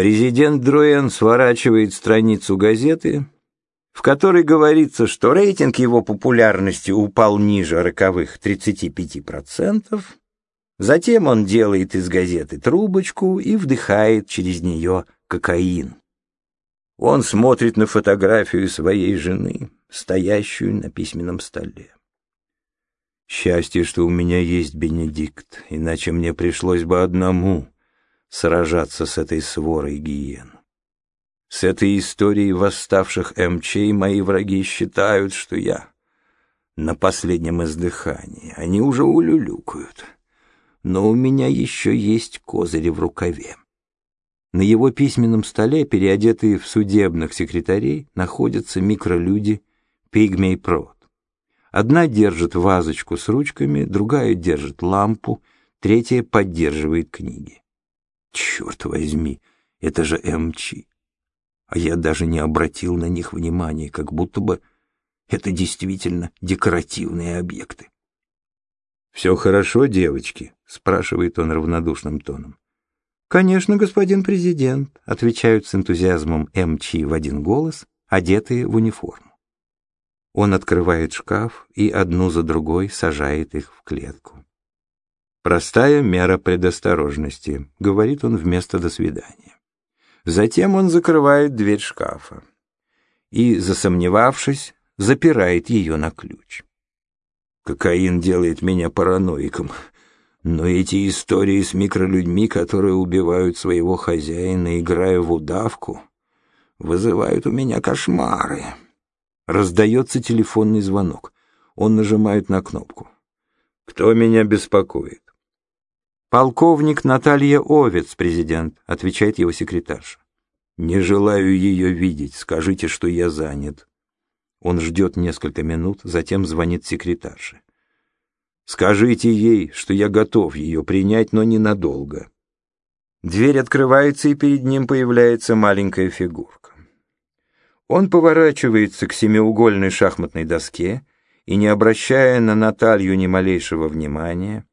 Президент Друэн сворачивает страницу газеты, в которой говорится, что рейтинг его популярности упал ниже роковых 35%. Затем он делает из газеты трубочку и вдыхает через нее кокаин. Он смотрит на фотографию своей жены, стоящую на письменном столе. Счастье, что у меня есть Бенедикт, иначе мне пришлось бы одному сражаться с этой сворой гиен. С этой историей восставших МЧ мои враги считают, что я на последнем издыхании. Они уже улюлюкают. Но у меня еще есть козыри в рукаве. На его письменном столе, переодетые в судебных секретарей, находятся микролюди пигмей прот. Одна держит вазочку с ручками, другая держит лампу, третья поддерживает книги. Черт возьми, это же МЧ. А я даже не обратил на них внимания, как будто бы это действительно декоративные объекты. «Все хорошо, девочки?» — спрашивает он равнодушным тоном. «Конечно, господин президент», — отвечают с энтузиазмом МЧ в один голос, одетые в униформу. Он открывает шкаф и одну за другой сажает их в клетку. «Простая мера предосторожности», — говорит он вместо «до свидания». Затем он закрывает дверь шкафа и, засомневавшись, запирает ее на ключ. Кокаин делает меня параноиком. Но эти истории с микролюдьми, которые убивают своего хозяина, играя в удавку, вызывают у меня кошмары. Раздается телефонный звонок. Он нажимает на кнопку. «Кто меня беспокоит?» «Полковник Наталья Овец, президент», — отвечает его секретарша. «Не желаю ее видеть. Скажите, что я занят». Он ждет несколько минут, затем звонит секретарше. Скажите ей, что я готов ее принять, но ненадолго. Дверь открывается, и перед ним появляется маленькая фигурка. Он поворачивается к семиугольной шахматной доске и, не обращая на Наталью ни малейшего внимания,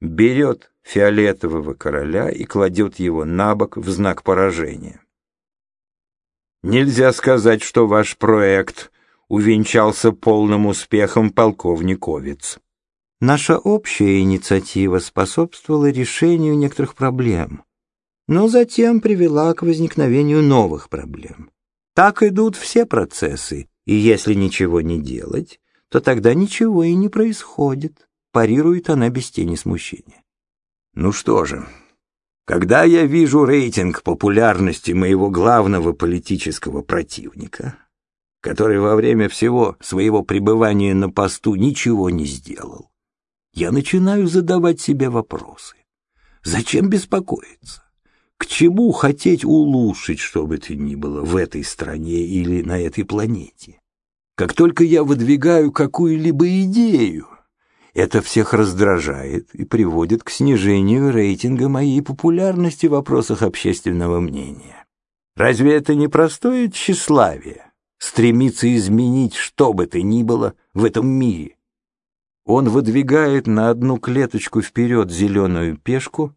берет фиолетового короля и кладет его на бок в знак поражения. Нельзя сказать, что ваш проект увенчался полным успехом, полковниковец. Наша общая инициатива способствовала решению некоторых проблем, но затем привела к возникновению новых проблем. Так идут все процессы, и если ничего не делать, то тогда ничего и не происходит, парирует она без тени смущения. Ну что же, когда я вижу рейтинг популярности моего главного политического противника, который во время всего своего пребывания на посту ничего не сделал, я начинаю задавать себе вопросы. Зачем беспокоиться? К чему хотеть улучшить что бы то ни было в этой стране или на этой планете? Как только я выдвигаю какую-либо идею, это всех раздражает и приводит к снижению рейтинга моей популярности в вопросах общественного мнения. Разве это не простое тщеславие? Стремиться изменить что бы то ни было в этом мире? Он выдвигает на одну клеточку вперед зеленую пешку,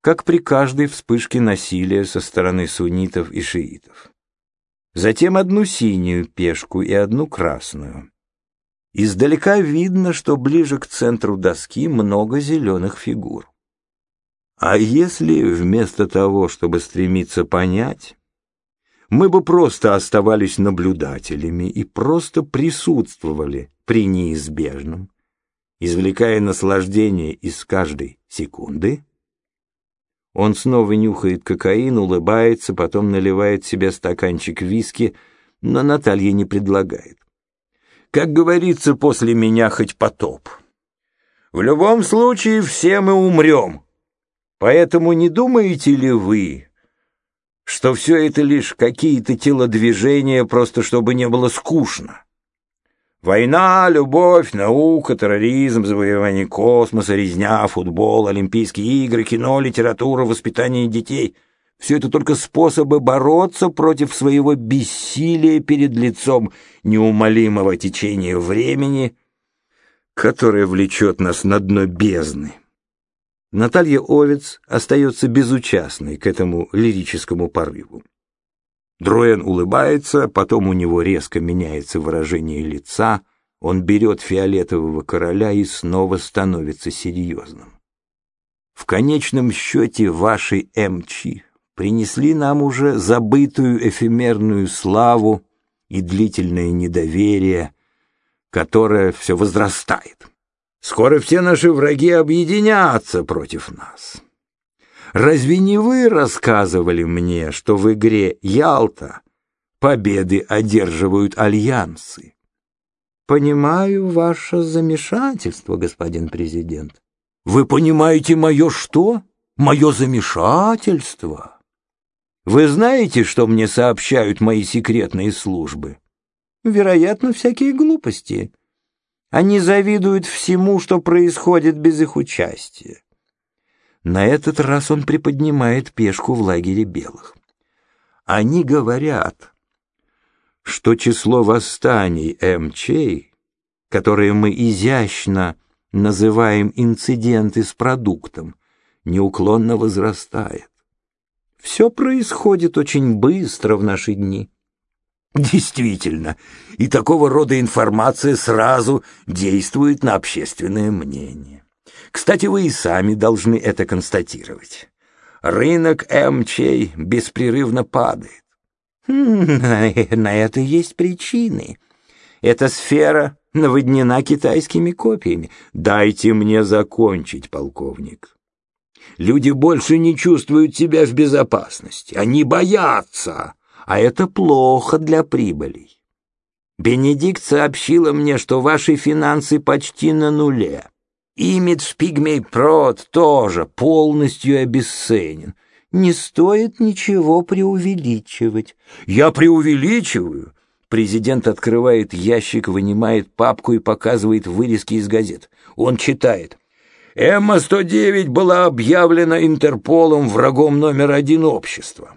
как при каждой вспышке насилия со стороны суннитов и шиитов. Затем одну синюю пешку и одну красную. Издалека видно, что ближе к центру доски много зеленых фигур. А если вместо того, чтобы стремиться понять, мы бы просто оставались наблюдателями и просто присутствовали при неизбежном, извлекая наслаждение из каждой секунды. Он снова нюхает кокаин, улыбается, потом наливает себе стаканчик виски, но Наталья не предлагает. Как говорится, после меня хоть потоп. В любом случае все мы умрем. Поэтому не думаете ли вы, что все это лишь какие-то телодвижения, просто чтобы не было скучно? Война, любовь, наука, терроризм, завоевание космоса, резня, футбол, Олимпийские игры, кино, литература, воспитание детей — все это только способы бороться против своего бессилия перед лицом неумолимого течения времени, которое влечет нас на дно бездны. Наталья Овец остается безучастной к этому лирическому порыву. Друэн улыбается, потом у него резко меняется выражение лица, он берет фиолетового короля и снова становится серьезным. В конечном счете ваши МЧ принесли нам уже забытую эфемерную славу и длительное недоверие, которое все возрастает. Скоро все наши враги объединятся против нас. Разве не вы рассказывали мне, что в игре «Ялта» победы одерживают альянсы? Понимаю ваше замешательство, господин президент. Вы понимаете мое что? Мое замешательство. Вы знаете, что мне сообщают мои секретные службы? Вероятно, всякие глупости. Они завидуют всему, что происходит без их участия. На этот раз он приподнимает пешку в лагере белых. Они говорят, что число восстаний МЧ, которые мы изящно называем инциденты с продуктом, неуклонно возрастает. Все происходит очень быстро в наши дни. Действительно, и такого рода информация сразу действует на общественное мнение. Кстати, вы и сами должны это констатировать. Рынок МЧ беспрерывно падает. Хм, на это есть причины. Эта сфера наводнена китайскими копиями. Дайте мне закончить, полковник. Люди больше не чувствуют себя в безопасности. Они боятся а это плохо для прибылей. Бенедикт сообщила мне, что ваши финансы почти на нуле. Имидж Пигмей Прод тоже полностью обесценен. Не стоит ничего преувеличивать. Я преувеличиваю? Президент открывает ящик, вынимает папку и показывает вырезки из газет. Он читает. Эмма-109 была объявлена Интерполом врагом номер один общества.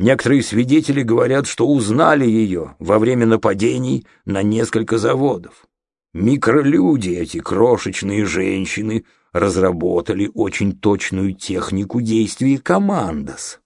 Некоторые свидетели говорят, что узнали ее во время нападений на несколько заводов. Микролюди, эти крошечные женщины, разработали очень точную технику действий командос.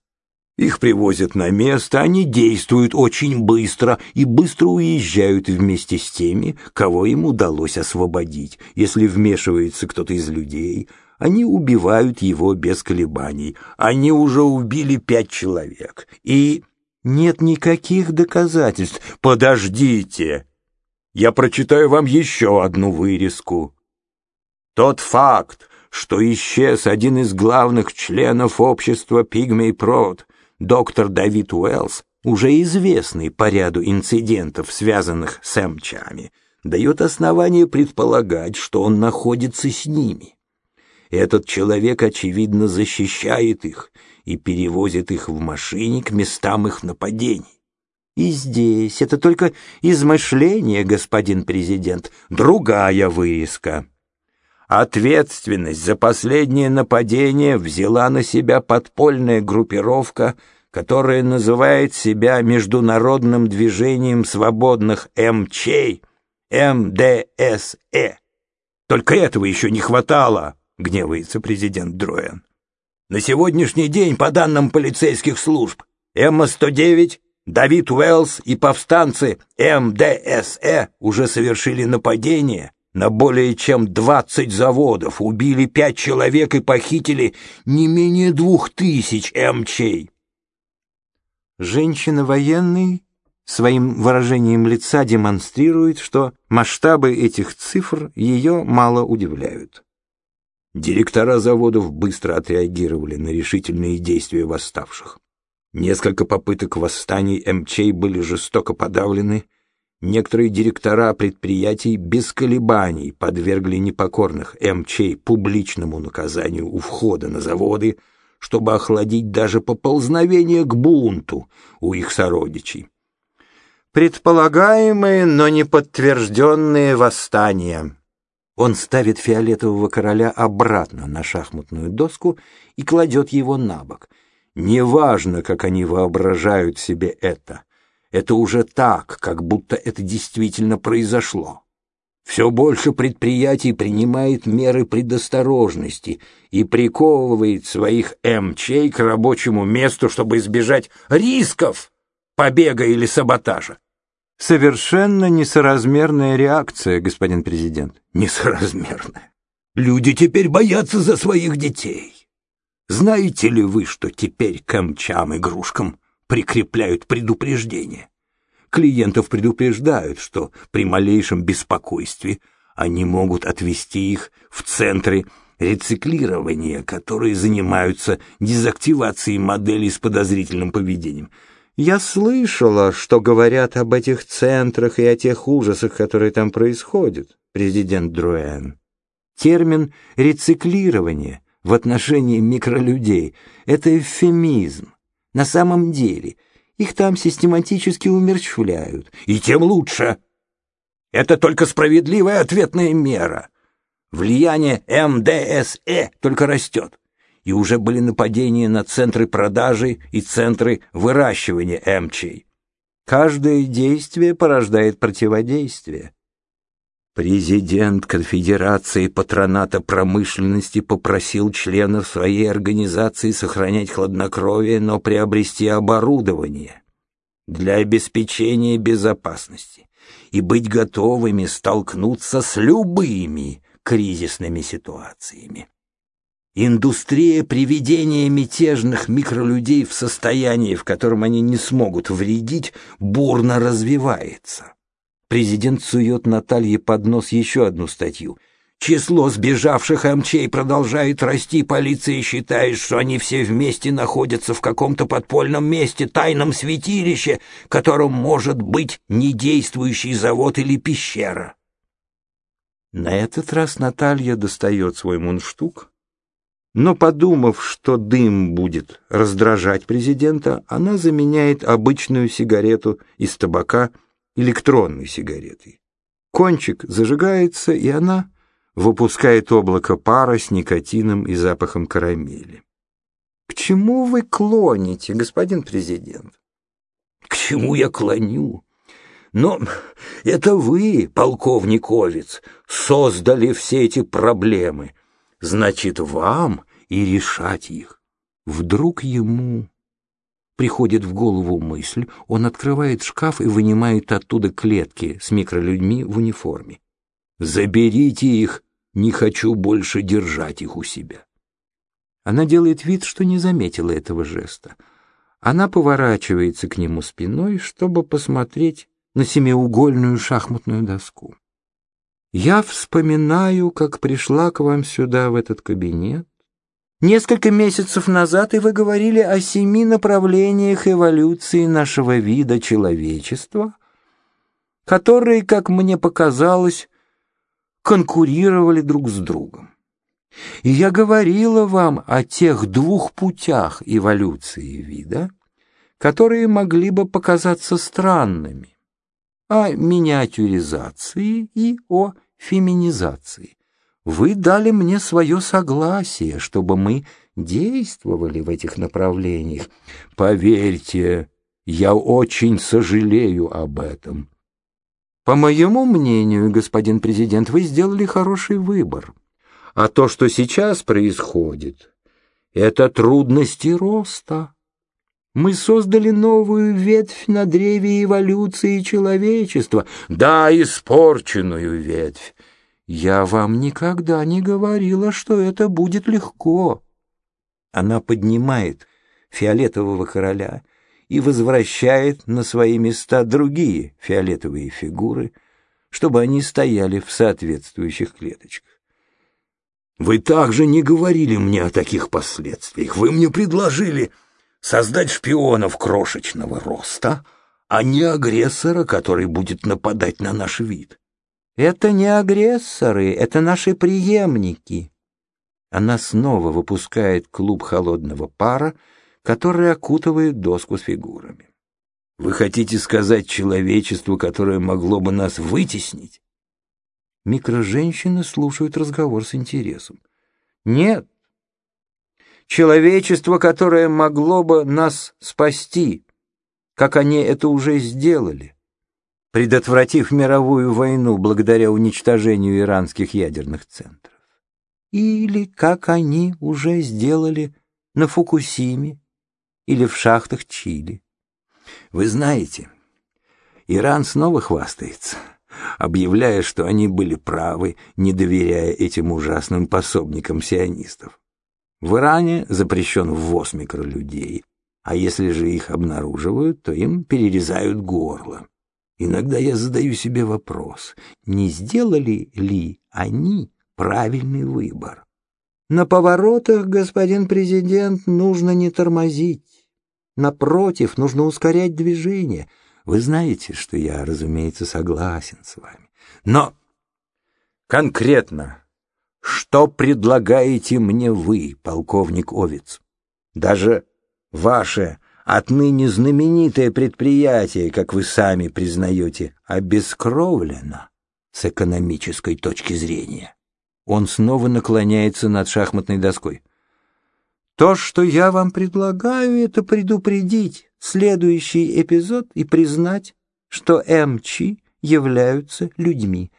Их привозят на место, они действуют очень быстро и быстро уезжают вместе с теми, кого им удалось освободить. Если вмешивается кто-то из людей, они убивают его без колебаний. Они уже убили пять человек. И нет никаких доказательств. Подождите. Я прочитаю вам еще одну вырезку. Тот факт, что исчез один из главных членов общества Пигмей Прод, доктор Давид Уэллс, уже известный по ряду инцидентов, связанных с эмчами, дает основание предполагать, что он находится с ними. Этот человек, очевидно, защищает их и перевозит их в машине к местам их нападений. И здесь это только измышление, господин президент, другая вырезка. Ответственность за последнее нападение взяла на себя подпольная группировка, которая называет себя Международным движением свободных МЧ, МДСЭ. Только этого еще не хватало. — гневается президент Дроен. «На сегодняшний день, по данным полицейских служб, Эмма-109, Давид Уэллс и повстанцы МДСЭ уже совершили нападение на более чем 20 заводов, убили пять человек и похитили не менее двух тысяч МЧ». Женщина-военный своим выражением лица демонстрирует, что масштабы этих цифр ее мало удивляют. Директора заводов быстро отреагировали на решительные действия восставших. Несколько попыток восстаний МЧ были жестоко подавлены, некоторые директора предприятий без колебаний подвергли непокорных МЧ публичному наказанию у входа на заводы, чтобы охладить даже поползновение к бунту у их сородичей. Предполагаемые, но не подтвержденные восстания он ставит фиолетового короля обратно на шахматную доску и кладет его на бок. Неважно, как они воображают себе это. Это уже так, как будто это действительно произошло. Все больше предприятий принимает меры предосторожности и приковывает своих МЧ к рабочему месту, чтобы избежать рисков побега или саботажа. Совершенно несоразмерная реакция, господин президент. Несоразмерная. Люди теперь боятся за своих детей. Знаете ли вы, что теперь к МЧам-игрушкам прикрепляют предупреждение? Клиентов предупреждают, что при малейшем беспокойстве они могут отвезти их в центры рециклирования, которые занимаются дезактивацией моделей с подозрительным поведением. Я слышала, что говорят об этих центрах и о тех ужасах, которые там происходят, президент Друэн. Термин «рециклирование» в отношении микролюдей — это эвфемизм. На самом деле их там систематически умерщвляют. И тем лучше. Это только справедливая ответная мера. Влияние МДСЭ только растет. И уже были нападения на центры продажи и центры выращивания МЧ. Каждое действие порождает противодействие. Президент Конфедерации патроната промышленности попросил членов своей организации сохранять хладнокровие, но приобрести оборудование для обеспечения безопасности и быть готовыми столкнуться с любыми кризисными ситуациями. Индустрия приведения мятежных микролюдей в состоянии, в котором они не смогут вредить, бурно развивается. Президент сует Наталье под нос еще одну статью. Число сбежавших МЧей продолжает расти. Полиция считает, что они все вместе находятся в каком-то подпольном месте, тайном святилище, которым может быть недействующий завод или пещера. На этот раз Наталья достает свой мундштук, но, подумав, что дым будет раздражать президента, она заменяет обычную сигарету из табака электронной сигаретой. Кончик зажигается, и она выпускает облако пара с никотином и запахом карамели. К чему вы клоните, господин президент? К чему я клоню? Но это вы, полковник Овец, создали все эти проблемы. Значит, вам и решать их. Вдруг ему приходит в голову мысль, он открывает шкаф и вынимает оттуда клетки с микролюдьми в униформе. «Заберите их, не хочу больше держать их у себя». Она делает вид, что не заметила этого жеста. Она поворачивается к нему спиной, чтобы посмотреть на семиугольную шахматную доску. «Я вспоминаю, как пришла к вам сюда, в этот кабинет, Несколько месяцев назад и вы говорили о семи направлениях эволюции нашего вида человечества, которые, как мне показалось, конкурировали друг с другом. И я говорила вам о тех двух путях эволюции вида, которые могли бы показаться странными, о миниатюризации и о феминизации. Вы дали мне свое согласие, чтобы мы действовали в этих направлениях. Поверьте, я очень сожалею об этом. По моему мнению, господин президент, вы сделали хороший выбор. А то, что сейчас происходит, это трудности роста. Мы создали новую ветвь на древе эволюции человечества, да, испорченную ветвь, я вам никогда не говорила, что это будет легко. Она поднимает фиолетового короля и возвращает на свои места другие фиолетовые фигуры, чтобы они стояли в соответствующих клеточках. Вы также не говорили мне о таких последствиях. Вы мне предложили создать шпионов крошечного роста, а не агрессора, который будет нападать на наш вид. Это не агрессоры, это наши преемники. Она снова выпускает клуб холодного пара, который окутывает доску с фигурами. Вы хотите сказать человечеству, которое могло бы нас вытеснить? Микроженщины слушают разговор с интересом. Нет. Человечество, которое могло бы нас спасти, как они это уже сделали. Предотвратив мировую войну благодаря уничтожению иранских ядерных центров. Или, как они уже сделали на Фукусиме или в шахтах Чили. Вы знаете, Иран снова хвастается, объявляя, что они были правы, не доверяя этим ужасным пособникам сионистов. В Иране запрещен ввоз микролюдей, а если же их обнаруживают, то им перерезают горло. Иногда я задаю себе вопрос, не сделали ли они правильный выбор? На поворотах, господин президент, нужно не тормозить. Напротив, нужно ускорять движение. Вы знаете, что я, разумеется, согласен с вами. Но конкретно, что предлагаете мне вы, полковник Овец? Даже ваше отныне знаменитое предприятие, как вы сами признаете, обескровлено с экономической точки зрения. Он снова наклоняется над шахматной доской. То, что я вам предлагаю, это предупредить следующий эпизод и признать, что МЧ являются людьми.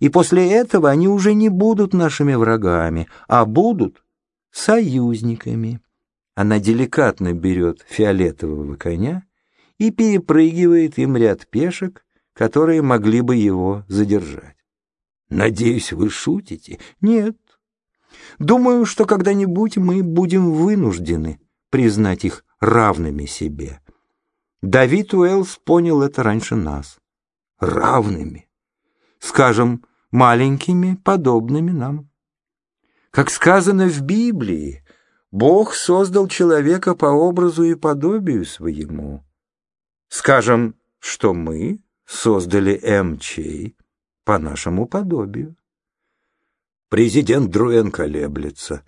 И после этого они уже не будут нашими врагами, а будут союзниками. Она деликатно берет фиолетового коня и перепрыгивает им ряд пешек, которые могли бы его задержать. Надеюсь, вы шутите? Нет. Думаю, что когда-нибудь мы будем вынуждены признать их равными себе. Давид Уэллс понял это раньше нас. Равными. Скажем, маленькими, подобными нам. Как сказано в Библии, Бог создал человека по образу и подобию своему. Скажем, что мы создали МЧ по нашему подобию. Президент Друэн колеблется,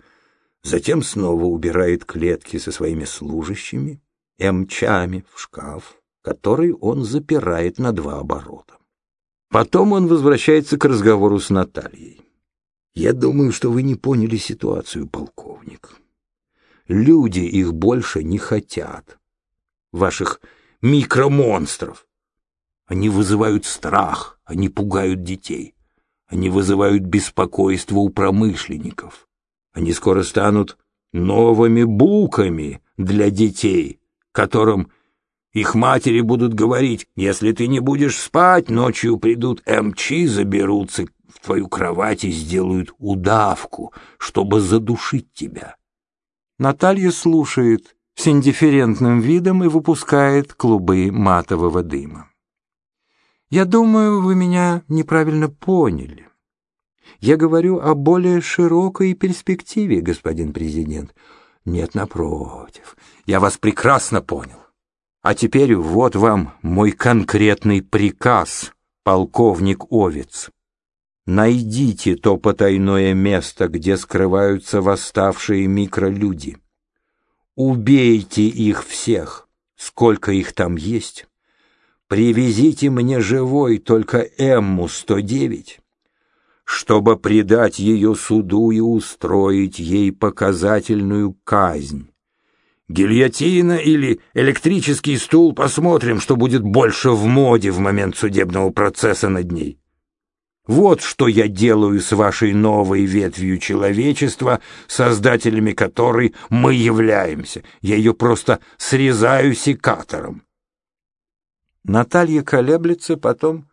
затем снова убирает клетки со своими служащими, МЧами в шкаф, который он запирает на два оборота. Потом он возвращается к разговору с Натальей. «Я думаю, что вы не поняли ситуацию, полковник. Люди их больше не хотят. Ваших микромонстров. Они вызывают страх, они пугают детей. Они вызывают беспокойство у промышленников. Они скоро станут новыми буками для детей, которым их матери будут говорить, если ты не будешь спать, ночью придут МЧ, заберутся в твою кровать и сделают удавку, чтобы задушить тебя. Наталья слушает с индифферентным видом и выпускает клубы матового дыма. «Я думаю, вы меня неправильно поняли. Я говорю о более широкой перспективе, господин президент. Нет, напротив, я вас прекрасно понял. А теперь вот вам мой конкретный приказ, полковник Овец. Найдите то потайное место, где скрываются восставшие микролюди. Убейте их всех, сколько их там есть. Привезите мне живой только Эмму-109, чтобы предать ее суду и устроить ей показательную казнь. Гильотина или электрический стул, посмотрим, что будет больше в моде в момент судебного процесса над ней. Вот что я делаю с вашей новой ветвью человечества, создателями которой мы являемся. Я ее просто срезаю секатором. Наталья колеблется, потом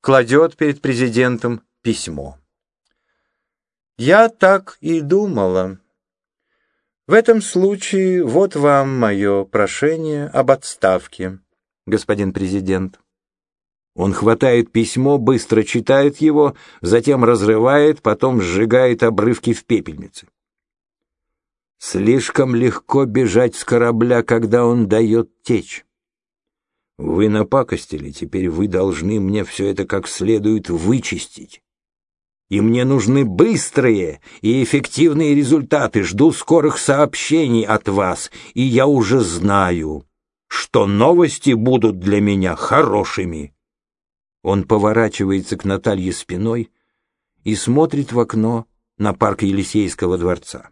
кладет перед президентом письмо. Я так и думала. В этом случае вот вам мое прошение об отставке, господин президент. Он хватает письмо, быстро читает его, затем разрывает, потом сжигает обрывки в пепельнице. Слишком легко бежать с корабля, когда он дает течь. Вы напакостили, теперь вы должны мне все это как следует вычистить. И мне нужны быстрые и эффективные результаты. Жду скорых сообщений от вас, и я уже знаю, что новости будут для меня хорошими. Он поворачивается к Наталье спиной и смотрит в окно на парк Елисейского дворца.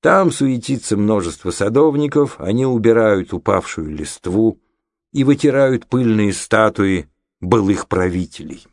Там суетится множество садовников, они убирают упавшую листву, и вытирают пыльные статуи былых правителей.